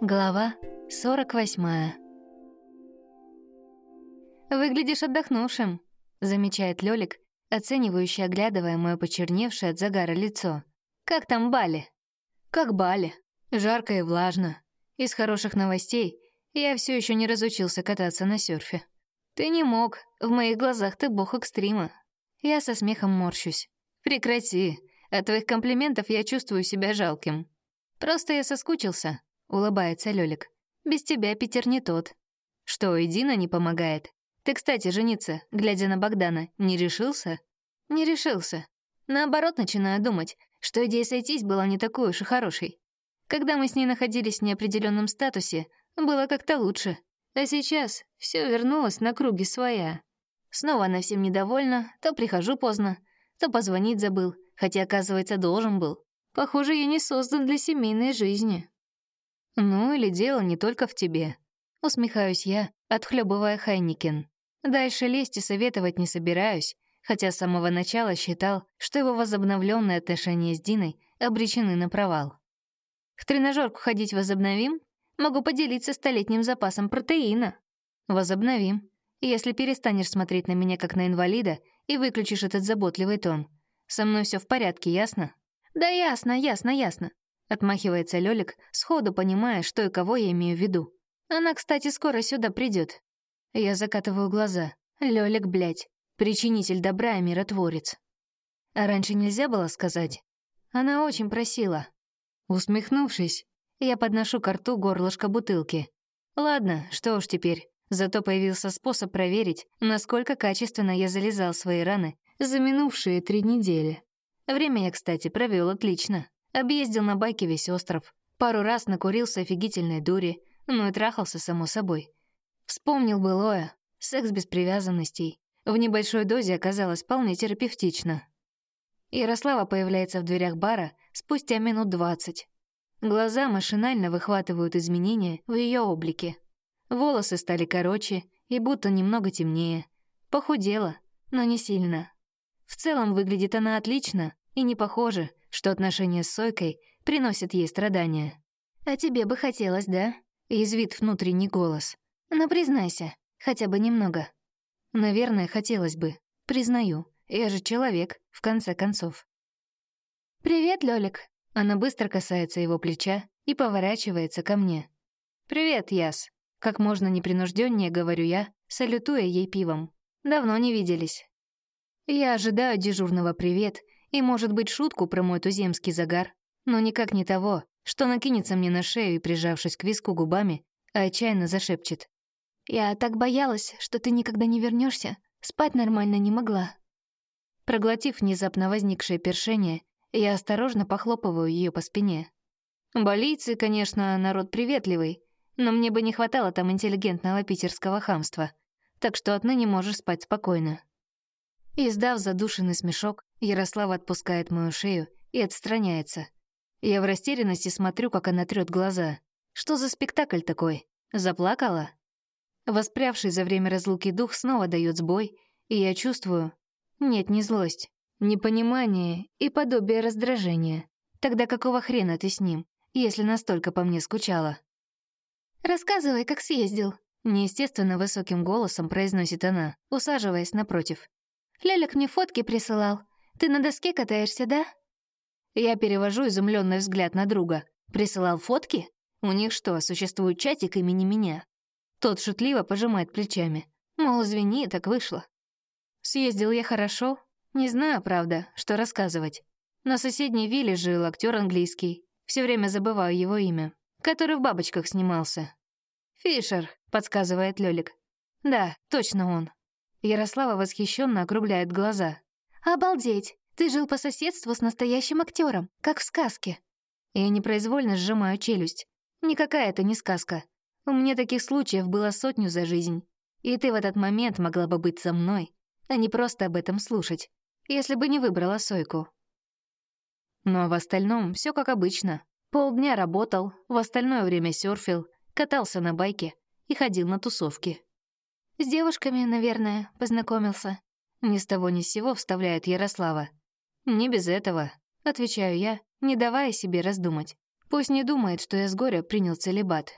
Глава 48 «Выглядишь отдохнувшим», — замечает Лёлик, оценивающе оглядывая моё почерневшее от загара лицо. «Как там Бали?» «Как Бали. Жарко и влажно. Из хороших новостей я всё ещё не разучился кататься на сёрфе. Ты не мог. В моих глазах ты бог экстрима. Я со смехом морщусь. Прекрати. От твоих комплиментов я чувствую себя жалким. Просто я соскучился, улыбается Лёлик. Без тебя Питер не тот. Что, и Дина не помогает? Ты, кстати, жениться, глядя на Богдана, не решился? Не решился. Наоборот, начинаю думать, что идея сойтись была не такой уж и хорошей. Когда мы с ней находились в неопределенном статусе, было как-то лучше. А сейчас все вернулось на круги своя. Снова она всем недовольна, то прихожу поздно, то позвонить забыл, хотя, оказывается, должен был. Похоже, я не создан для семейной жизни. Ну, или дело не только в тебе. Усмехаюсь я, отхлебывая Хайникен. Дальше лезть и советовать не собираюсь, хотя с самого начала считал, что его возобновленные отношения с Диной обречены на провал. В тренажерку ходить возобновим? Могу поделиться столетним запасом протеина. Возобновим, если перестанешь смотреть на меня как на инвалида и выключишь этот заботливый тон. Со мной все в порядке, ясно? Да ясно, ясно, ясно. Отмахивается Лёлик, сходу понимая, что и кого я имею в виду. Она, кстати, скоро сюда придет. Я закатываю глаза. Лёлик, блядь, причинитель добра и миротворец. А раньше нельзя было сказать? Она очень просила. Усмехнувшись, я подношу к рту горлышко бутылки. Ладно, что уж теперь. Зато появился способ проверить, насколько качественно я залезал свои раны за минувшие три недели. Время я, кстати, провел отлично. Объездил на байке весь остров. Пару раз накурился офигительной дури, но и трахался, само собой. Вспомнил былое. Секс без привязанностей. В небольшой дозе оказалось вполне терапевтично. Ярослава появляется в дверях бара спустя минут двадцать. Глаза машинально выхватывают изменения в ее облике. Волосы стали короче и будто немного темнее. Похудела, но не сильно. В целом выглядит она отлично, и не похоже, что отношения с Сойкой приносят ей страдания. «А тебе бы хотелось, да?» — язвит внутренний голос. «Ну, признайся, хотя бы немного». «Наверное, хотелось бы. Признаю. Я же человек, в конце концов». «Привет, Лёлик», она быстро касается его плеча и поворачивается ко мне. «Привет, Яс!» Как можно непринужденнее говорю я, салютуя ей пивом. Давно не виделись. Я ожидаю дежурного привет и, может быть, шутку про мой туземский загар, но никак не того, что накинется мне на шею и, прижавшись к виску губами, отчаянно зашепчет. «Я так боялась, что ты никогда не вернешься, спать нормально не могла». Проглотив внезапно возникшее першение, я осторожно похлопываю ее по спине. Болийцы, конечно, народ приветливый, но мне бы не хватало там интеллигентного питерского хамства, так что отныне можешь спать спокойно. Издав задушенный смешок, Ярослава отпускает мою шею и отстраняется. Я в растерянности смотрю, как она трёт глаза. Что за спектакль такой? Заплакала? Воспрявший за время разлуки дух снова дает сбой, и я чувствую... Нет, не злость, Непонимание и подобие раздражения. Тогда какого хрена ты с ним, если настолько по мне скучала? «Рассказывай, как съездил», — неестественно высоким голосом произносит она, усаживаясь напротив. «Лялик мне фотки присылал. Ты на доске катаешься, да?» Я перевожу изумленный взгляд на друга. «Присылал фотки? У них что, существует чатик имени меня?» Тот шутливо пожимает плечами. Мол, извини, так вышло. Съездил я хорошо, не знаю, правда, что рассказывать. На соседней вилле жил актер английский. Все время забываю его имя. Который в «Бабочках» снимался. «Фишер», — подсказывает Лёлик. «Да, точно он». Ярослава восхищенно округляет глаза. «Обалдеть! Ты жил по соседству с настоящим актером, как в сказке». Я непроизвольно сжимаю челюсть. Никакая это не сказка. У меня таких случаев было сотню за жизнь. И ты в этот момент могла бы быть со мной, а не просто об этом слушать если бы не выбрала Сойку. Но в остальном все как обычно. Полдня работал, в остальное время серфил, катался на байке и ходил на тусовки. С девушками, наверное, познакомился. Ни с того ни с сего вставляет Ярослава. «Не без этого», — отвечаю я, не давая себе раздумать. Пусть не думает, что я с горя принял целебат.